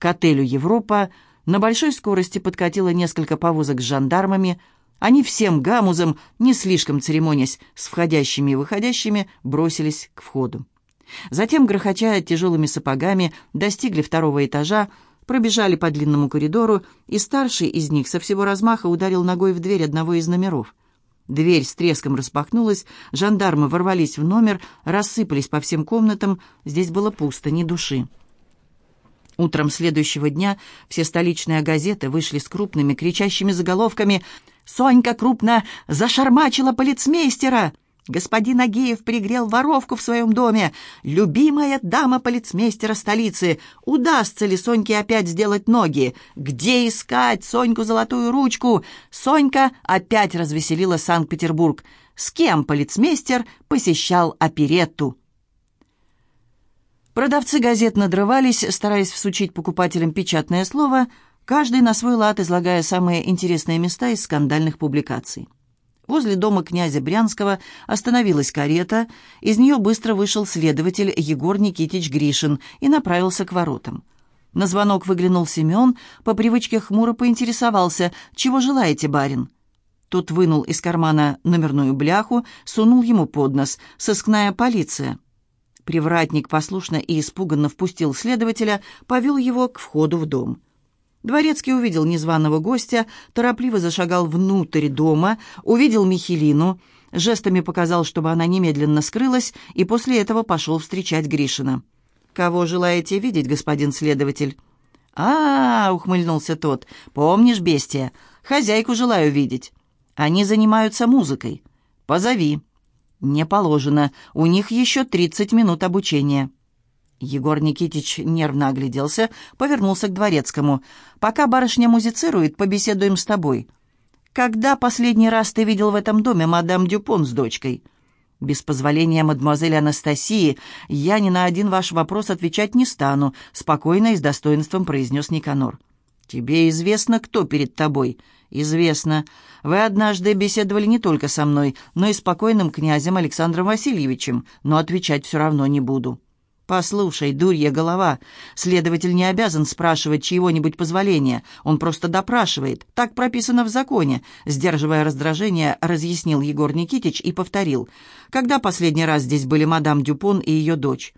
К отелю «Европа» на большой скорости подкатило несколько повозок с жандармами. Они всем гамузом, не слишком церемонясь с входящими и выходящими, бросились к входу. Затем, грохоча тяжелыми сапогами, достигли второго этажа, пробежали по длинному коридору, и старший из них со всего размаха ударил ногой в дверь одного из номеров. Дверь с треском распахнулась, жандармы ворвались в номер, рассыпались по всем комнатам, здесь было пусто, ни души. Утром следующего дня все столичные газеты вышли с крупными кричащими заголовками «Сонька крупно зашармачила полицмейстера!» Господин Агеев пригрел воровку в своем доме. Любимая дама полицмейстера столицы. Удастся ли Соньке опять сделать ноги? Где искать Соньку золотую ручку? Сонька опять развеселила Санкт-Петербург. С кем полицмейстер посещал оперетту? Продавцы газет надрывались, стараясь всучить покупателям печатное слово, каждый на свой лад излагая самые интересные места из скандальных публикаций. Возле дома князя Брянского остановилась карета, из нее быстро вышел следователь Егор Никитич Гришин и направился к воротам. На звонок выглянул Семен, по привычке хмуро поинтересовался, «Чего желаете, барин?» Тот вынул из кармана номерную бляху, сунул ему под нос, «Сыскная полиция». Привратник послушно и испуганно впустил следователя, повел его к входу в дом. Дворецкий увидел незваного гостя, торопливо зашагал внутрь дома, увидел Михелину, жестами показал, чтобы она немедленно скрылась, и после этого пошел встречать Гришина. «Кого желаете видеть, господин следователь?» «А, -а, -а ухмыльнулся тот, — помнишь, бестия, хозяйку желаю видеть. Они занимаются музыкой. Позови». «Не положено, у них еще тридцать минут обучения». Егор Никитич нервно огляделся, повернулся к дворецкому. «Пока барышня музицирует, побеседуем с тобой. Когда последний раз ты видел в этом доме мадам Дюпон с дочкой?» «Без позволения мадемуазели Анастасии я ни на один ваш вопрос отвечать не стану», спокойно и с достоинством произнес Никанор. «Тебе известно, кто перед тобой?» «Известно. Вы однажды беседовали не только со мной, но и с покойным князем Александром Васильевичем, но отвечать все равно не буду». «Послушай, дурья голова, следователь не обязан спрашивать чьего-нибудь позволения, он просто допрашивает. Так прописано в законе», — сдерживая раздражение, разъяснил Егор Никитич и повторил. «Когда последний раз здесь были мадам Дюпон и ее дочь?»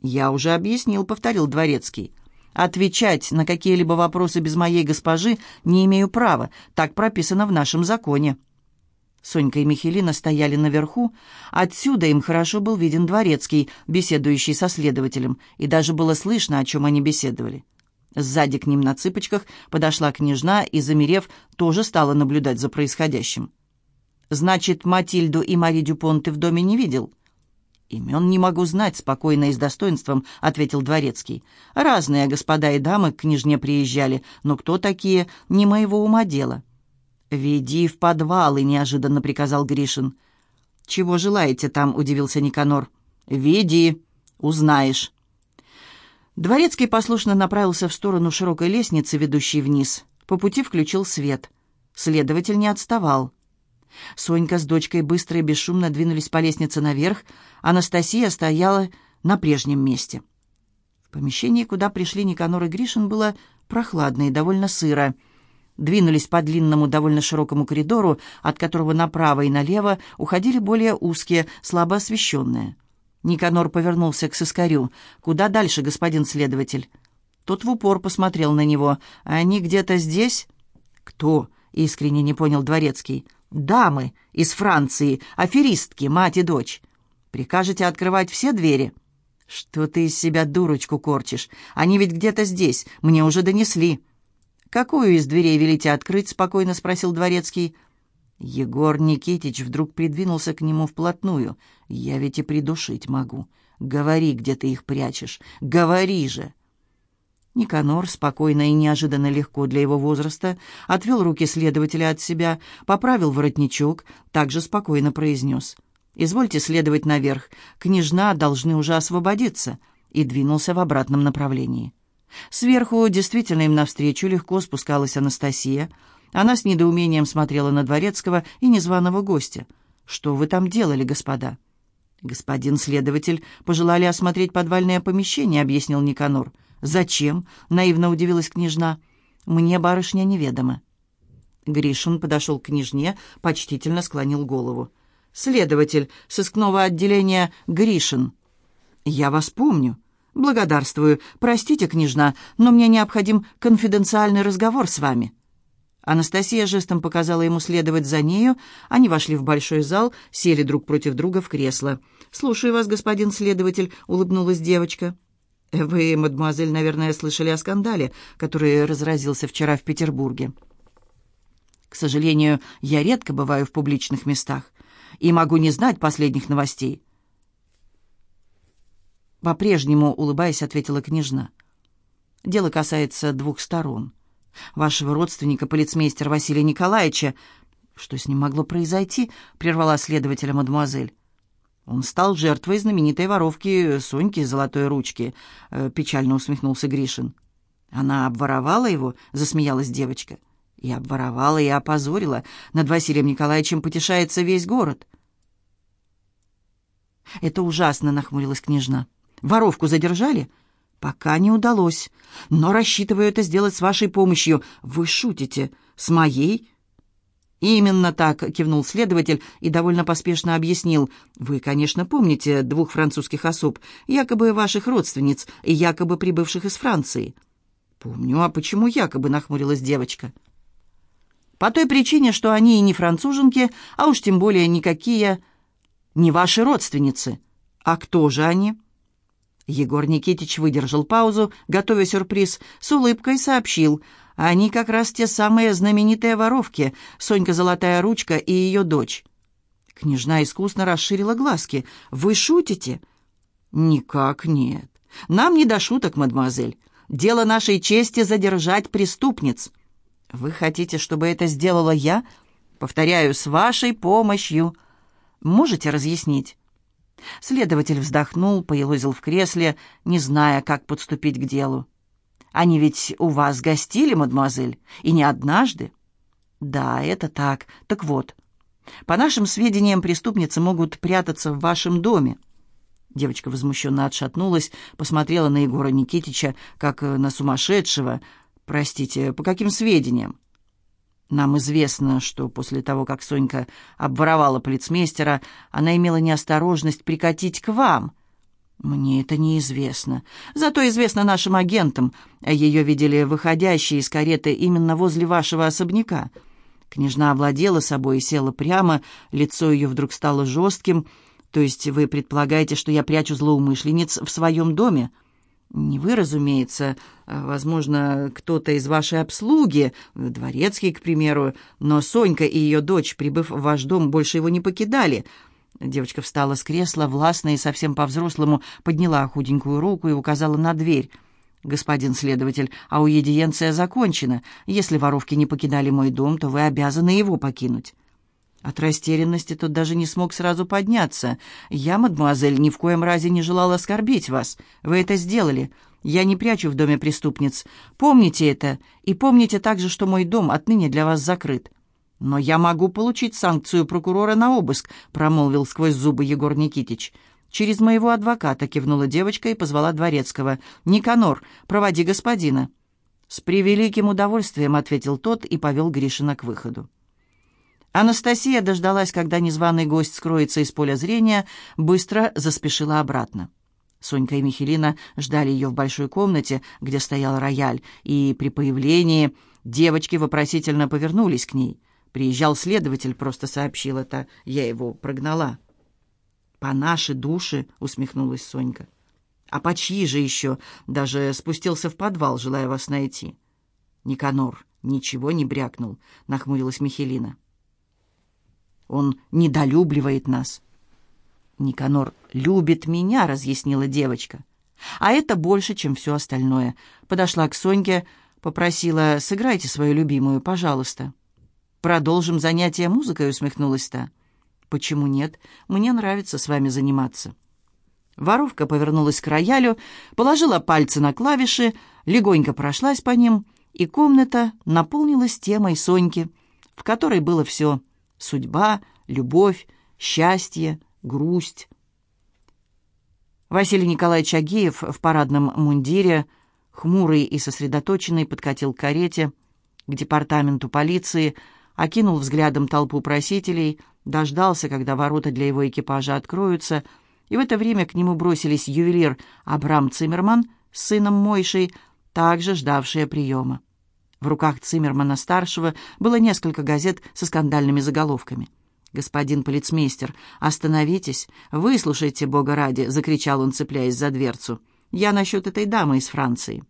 «Я уже объяснил», — повторил Дворецкий. «Отвечать на какие-либо вопросы без моей госпожи не имею права, так прописано в нашем законе». Сонька и Михелина стояли наверху. Отсюда им хорошо был виден дворецкий, беседующий со следователем, и даже было слышно, о чем они беседовали. Сзади к ним на цыпочках подошла княжна и, замерев, тоже стала наблюдать за происходящим. «Значит, Матильду и Мари Дюпон ты в доме не видел?» «Имен не могу знать», — спокойно и с достоинством ответил дворецкий. «Разные господа и дамы к княжне приезжали, но кто такие, не моего ума дело». «Веди в подвалы», — неожиданно приказал Гришин. «Чего желаете там?» — удивился Никанор. «Веди, узнаешь». Дворецкий послушно направился в сторону широкой лестницы, ведущей вниз. По пути включил свет. Следователь не отставал. Сонька с дочкой быстро и бесшумно двинулись по лестнице наверх. Анастасия стояла на прежнем месте. В помещении, куда пришли Никанор и Гришин, было прохладно и довольно сыро двинулись по длинному, довольно широкому коридору, от которого направо и налево уходили более узкие, слабо освещенные. Никанор повернулся к сыскарю. «Куда дальше, господин следователь?» Тот в упор посмотрел на него. «Они где-то здесь?» «Кто?» — искренне не понял Дворецкий. «Дамы из Франции, аферистки, мать и дочь. Прикажете открывать все двери?» «Что ты из себя дурочку корчишь? Они ведь где-то здесь, мне уже донесли». «Какую из дверей велите открыть?» — спокойно спросил дворецкий. Егор Никитич вдруг придвинулся к нему вплотную. «Я ведь и придушить могу. Говори, где ты их прячешь. Говори же!» Никанор, спокойно и неожиданно легко для его возраста, отвел руки следователя от себя, поправил воротничок, также спокойно произнес. «Извольте следовать наверх. Княжна должны уже освободиться», и двинулся в обратном направлении. Сверху действительно им навстречу легко спускалась Анастасия. Она с недоумением смотрела на дворецкого и незваного гостя. «Что вы там делали, господа?» «Господин следователь, пожелали осмотреть подвальное помещение», — объяснил Никанор. «Зачем?» — наивно удивилась княжна. «Мне барышня неведома». Гришин подошел к княжне, почтительно склонил голову. «Следователь сыскного отделения Гришин». «Я вас помню». «Благодарствую. Простите, княжна, но мне необходим конфиденциальный разговор с вами». Анастасия жестом показала ему следовать за нею. Они вошли в большой зал, сели друг против друга в кресло. «Слушаю вас, господин следователь», — улыбнулась девочка. «Вы, мадемуазель, наверное, слышали о скандале, который разразился вчера в Петербурге». «К сожалению, я редко бываю в публичных местах и могу не знать последних новостей». По-прежнему, улыбаясь, ответила княжна. «Дело касается двух сторон» вашего родственника, полицмейстера Василия Николаевича. Что с ним могло произойти? прервала следователя мадемуазель. Он стал жертвой знаменитой воровки Соньки Золотой Ручки, э, печально усмехнулся Гришин. Она обворовала его, засмеялась девочка. И обворовала, и опозорила. Над Василием Николаевичем потешается весь город. «Это ужасно», — нахмурилась княжна. «Воровку задержали?» «Пока не удалось. Но рассчитываю это сделать с вашей помощью. Вы шутите. С моей?» «Именно так», — кивнул следователь и довольно поспешно объяснил. «Вы, конечно, помните двух французских особ, якобы ваших родственниц и якобы прибывших из Франции». «Помню. А почему якобы?» — нахмурилась девочка. «По той причине, что они и не француженки, а уж тем более никакие не ваши родственницы. А кто же они?» Егор Никитич выдержал паузу, готовя сюрприз, с улыбкой сообщил. «Они как раз те самые знаменитые воровки, Сонька Золотая Ручка и ее дочь». Княжна искусно расширила глазки. «Вы шутите?» «Никак нет. Нам не до шуток, мадемуазель. Дело нашей чести задержать преступниц». «Вы хотите, чтобы это сделала я?» «Повторяю, с вашей помощью». «Можете разъяснить?» Следователь вздохнул, поелозил в кресле, не зная, как подступить к делу. «Они ведь у вас гостили, мадемуазель, и не однажды?» «Да, это так. Так вот, по нашим сведениям, преступницы могут прятаться в вашем доме». Девочка возмущенно отшатнулась, посмотрела на Егора Никитича, как на сумасшедшего. «Простите, по каким сведениям?» Нам известно, что после того, как Сонька обворовала полицмейстера, она имела неосторожность прикатить к вам. Мне это неизвестно. Зато известно нашим агентам. Ее видели выходящей из кареты именно возле вашего особняка. Княжна овладела собой и села прямо, лицо ее вдруг стало жестким. То есть вы предполагаете, что я прячу злоумышленниц в своем доме?» Не вы, разумеется, возможно, кто-то из вашей обслуги, дворецкий, к примеру, но Сонька и ее дочь, прибыв в ваш дом, больше его не покидали. Девочка встала с кресла, властно и совсем по-взрослому подняла худенькую руку и указала на дверь. «Господин следователь, аудиенция закончена. Если воровки не покидали мой дом, то вы обязаны его покинуть». От растерянности тот даже не смог сразу подняться. «Я, мадемуазель, ни в коем разе не желала оскорбить вас. Вы это сделали. Я не прячу в доме преступниц. Помните это. И помните также, что мой дом отныне для вас закрыт». «Но я могу получить санкцию прокурора на обыск», — промолвил сквозь зубы Егор Никитич. «Через моего адвоката», — кивнула девочка и позвала дворецкого. «Никанор, проводи господина». «С превеликим удовольствием», — ответил тот и повел Гришина к выходу. Анастасия дождалась, когда незваный гость скроется из поля зрения, быстро заспешила обратно. Сонька и Михелина ждали ее в большой комнате, где стоял рояль, и при появлении девочки вопросительно повернулись к ней. Приезжал следователь, просто сообщил это, я его прогнала. «По нашей душе», — усмехнулась Сонька. «А по чьи же еще?» Даже спустился в подвал, желая вас найти. Никанор ничего не брякнул, нахмурилась Михелина. Он недолюбливает нас». «Никанор любит меня», — разъяснила девочка. «А это больше, чем все остальное». Подошла к Соньке, попросила, «Сыграйте свою любимую, пожалуйста». «Продолжим занятие музыкой», — усмехнулась та. «Почему нет? Мне нравится с вами заниматься». Воровка повернулась к роялю, положила пальцы на клавиши, легонько прошлась по ним, и комната наполнилась темой Соньки, в которой было все — Судьба, любовь, счастье, грусть. Василий Николаевич Агеев в парадном мундире, хмурый и сосредоточенный, подкатил к карете, к департаменту полиции, окинул взглядом толпу просителей, дождался, когда ворота для его экипажа откроются, и в это время к нему бросились ювелир Абрам Циммерман с сыном Мойшей, также ждавшие приема. В руках Циммермана-старшего было несколько газет со скандальными заголовками. «Господин полицмейстер, остановитесь, выслушайте, Бога ради!» — закричал он, цепляясь за дверцу. «Я насчет этой дамы из Франции».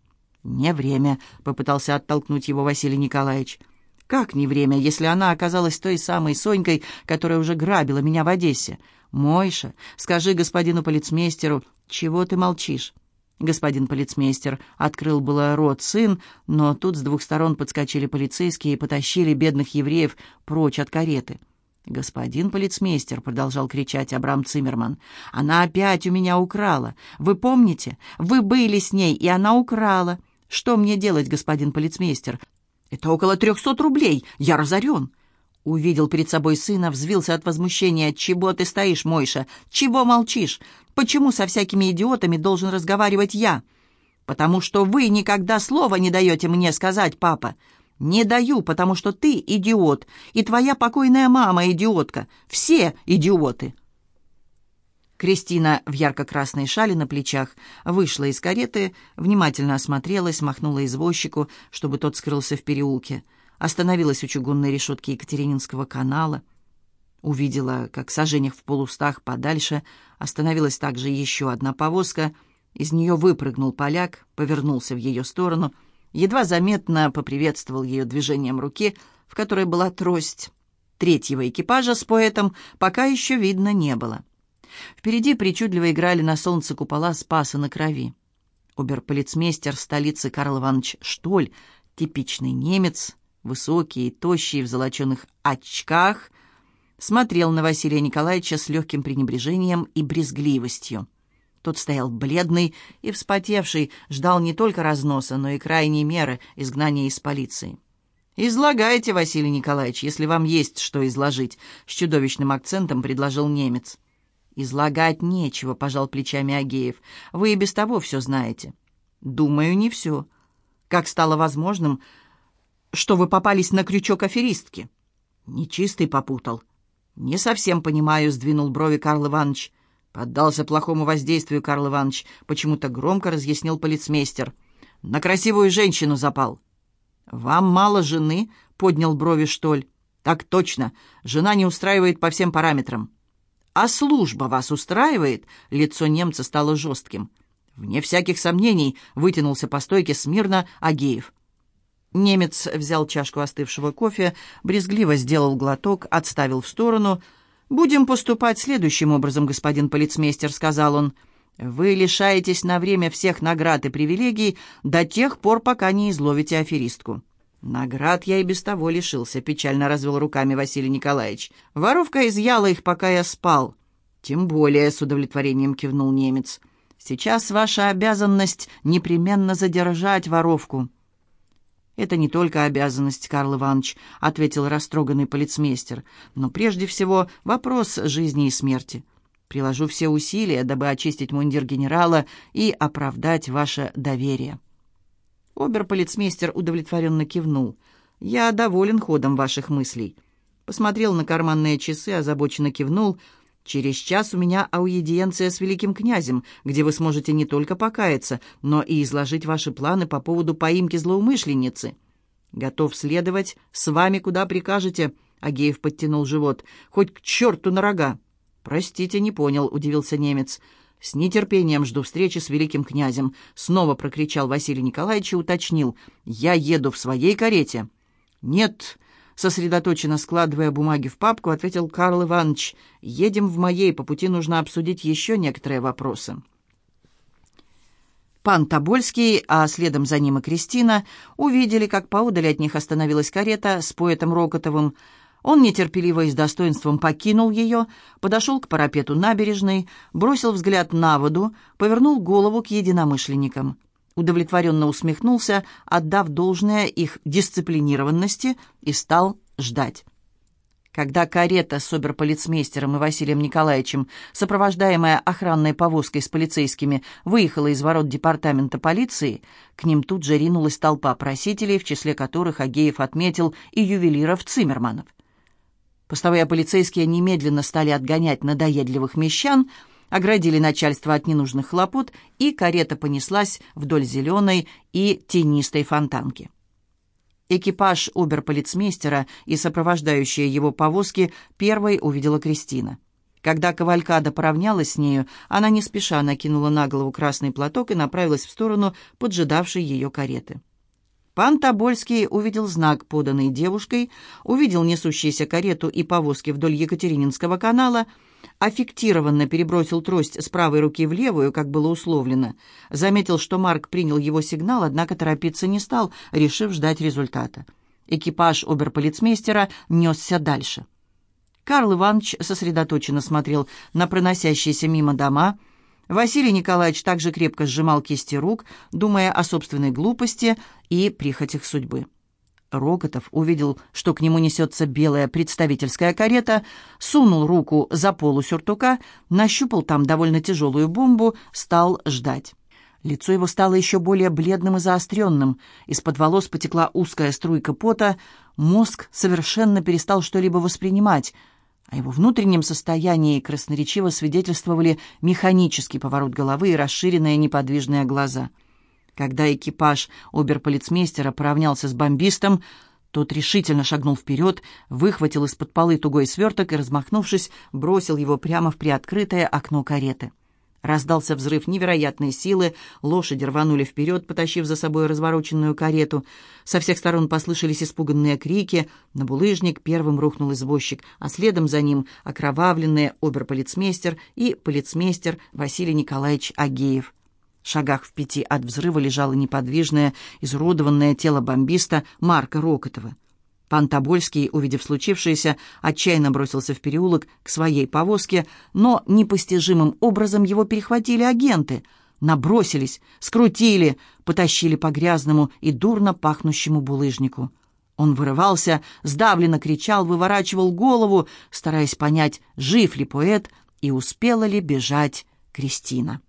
«Не время», — попытался оттолкнуть его Василий Николаевич. «Как не время, если она оказалась той самой Сонькой, которая уже грабила меня в Одессе? Мойша, скажи господину полицмейстеру, чего ты молчишь?» Господин полицмейстер открыл было рот сын, но тут с двух сторон подскочили полицейские и потащили бедных евреев прочь от кареты. «Господин полицмейстер», — продолжал кричать Абрам Циммерман, — «она опять у меня украла. Вы помните? Вы были с ней, и она украла. Что мне делать, господин полицмейстер? Это около трехсот рублей. Я разорен». Увидел перед собой сына, взвился от возмущения. «Чего ты стоишь, Мойша? Чего молчишь? Почему со всякими идиотами должен разговаривать я?» «Потому что вы никогда слова не даете мне сказать, папа. Не даю, потому что ты идиот, и твоя покойная мама идиотка. Все идиоты!» Кристина в ярко-красной шале на плечах вышла из кареты, внимательно осмотрелась, махнула извозчику, чтобы тот скрылся в переулке остановилась у чугунной решетки Екатерининского канала, увидела, как сожжениях в полустах подальше остановилась также еще одна повозка, из нее выпрыгнул поляк, повернулся в ее сторону, едва заметно поприветствовал ее движением руки, в которой была трость. Третьего экипажа с поэтом пока еще видно не было. Впереди причудливо играли на солнце купола Спаса на крови. Оберполицмейстер столицы Карл Иванович Штоль, типичный немец, высокий и тощий в золоченых очках, смотрел на Василия Николаевича с легким пренебрежением и брезгливостью. Тот стоял бледный и вспотевший, ждал не только разноса, но и крайней меры изгнания из полиции. «Излагайте, Василий Николаевич, если вам есть что изложить», — с чудовищным акцентом предложил немец. «Излагать нечего», — пожал плечами Агеев. «Вы и без того все знаете». «Думаю, не все. Как стало возможным, что вы попались на крючок аферистки». «Нечистый попутал». «Не совсем понимаю», — сдвинул брови Карл Иванович. Поддался плохому воздействию Карл Иванович, почему-то громко разъяснил полицмейстер. «На красивую женщину запал». «Вам мало жены?» — поднял брови Штоль. «Так точно. Жена не устраивает по всем параметрам». «А служба вас устраивает?» — лицо немца стало жестким. Вне всяких сомнений вытянулся по стойке смирно Агеев. Немец взял чашку остывшего кофе, брезгливо сделал глоток, отставил в сторону. «Будем поступать следующим образом, господин полицмейстер», — сказал он. «Вы лишаетесь на время всех наград и привилегий до тех пор, пока не изловите аферистку». «Наград я и без того лишился», — печально развел руками Василий Николаевич. «Воровка изъяла их, пока я спал». «Тем более», — с удовлетворением кивнул немец. «Сейчас ваша обязанность непременно задержать воровку». «Это не только обязанность, Карл Иванович», — ответил растроганный полицмейстер, «но прежде всего вопрос жизни и смерти. Приложу все усилия, дабы очистить мундир генерала и оправдать ваше доверие». Оберполицмейстер удовлетворенно кивнул. «Я доволен ходом ваших мыслей». Посмотрел на карманные часы, озабоченно кивнул — Через час у меня аудиенция с великим князем, где вы сможете не только покаяться, но и изложить ваши планы по поводу поимки злоумышленницы. Готов следовать с вами, куда прикажете, Агеев подтянул живот, хоть к черту на рога. Простите, не понял, удивился немец. С нетерпением жду встречи с великим князем, снова прокричал Василий Николаевич и уточнил. Я еду в своей карете. Нет, сосредоточенно складывая бумаги в папку, ответил Карл Иванович. «Едем в моей, по пути нужно обсудить еще некоторые вопросы». Пан Тобольский, а следом за ним и Кристина, увидели, как поодаль от них остановилась карета с поэтом Рокотовым. Он нетерпеливо и с достоинством покинул ее, подошел к парапету набережной, бросил взгляд на воду, повернул голову к единомышленникам удовлетворенно усмехнулся, отдав должное их дисциплинированности, и стал ждать. Когда карета с оберполицмейстером и Василием Николаевичем, сопровождаемая охранной повозкой с полицейскими, выехала из ворот департамента полиции, к ним тут же ринулась толпа просителей, в числе которых Агеев отметил и ювелиров Циммерманов. Постовые полицейские немедленно стали отгонять надоедливых мещан, оградили начальство от ненужных хлопот, и карета понеслась вдоль зеленой и тенистой фонтанки. Экипаж оберполицмейстера и сопровождающие его повозки первой увидела Кристина. Когда Кавалькада поравнялась с нею, она не спеша накинула на голову красный платок и направилась в сторону поджидавшей ее кареты. Пан Тобольский увидел знак, поданный девушкой, увидел несущиеся карету и повозки вдоль Екатерининского канала — аффектированно перебросил трость с правой руки в левую, как было условлено. Заметил, что Марк принял его сигнал, однако торопиться не стал, решив ждать результата. Экипаж оберполицмейстера несся дальше. Карл Иванович сосредоточенно смотрел на проносящиеся мимо дома. Василий Николаевич также крепко сжимал кисти рук, думая о собственной глупости и прихотях судьбы. Рокотов увидел, что к нему несется белая представительская карета, сунул руку за полу сюртука, нащупал там довольно тяжелую бомбу, стал ждать. Лицо его стало еще более бледным и заостренным, из-под волос потекла узкая струйка пота, мозг совершенно перестал что-либо воспринимать, о его внутреннем состоянии красноречиво свидетельствовали механический поворот головы и расширенные неподвижные глаза — когда экипаж оберполицмейстера поравнялся с бомбистом, тот решительно шагнул вперед, выхватил из-под полы тугой сверток и, размахнувшись, бросил его прямо в приоткрытое окно кареты. Раздался взрыв невероятной силы, лошади рванули вперед, потащив за собой развороченную карету. Со всех сторон послышались испуганные крики. На булыжник первым рухнул извозчик, а следом за ним окровавленные оберполицмейстер и полицмейстер Василий Николаевич Агеев шагах в пяти от взрыва лежало неподвижное, изуродованное тело бомбиста Марка Рокотова. Пан Тобольский, увидев случившееся, отчаянно бросился в переулок к своей повозке, но непостижимым образом его перехватили агенты. Набросились, скрутили, потащили по грязному и дурно пахнущему булыжнику. Он вырывался, сдавленно кричал, выворачивал голову, стараясь понять, жив ли поэт и успела ли бежать Кристина.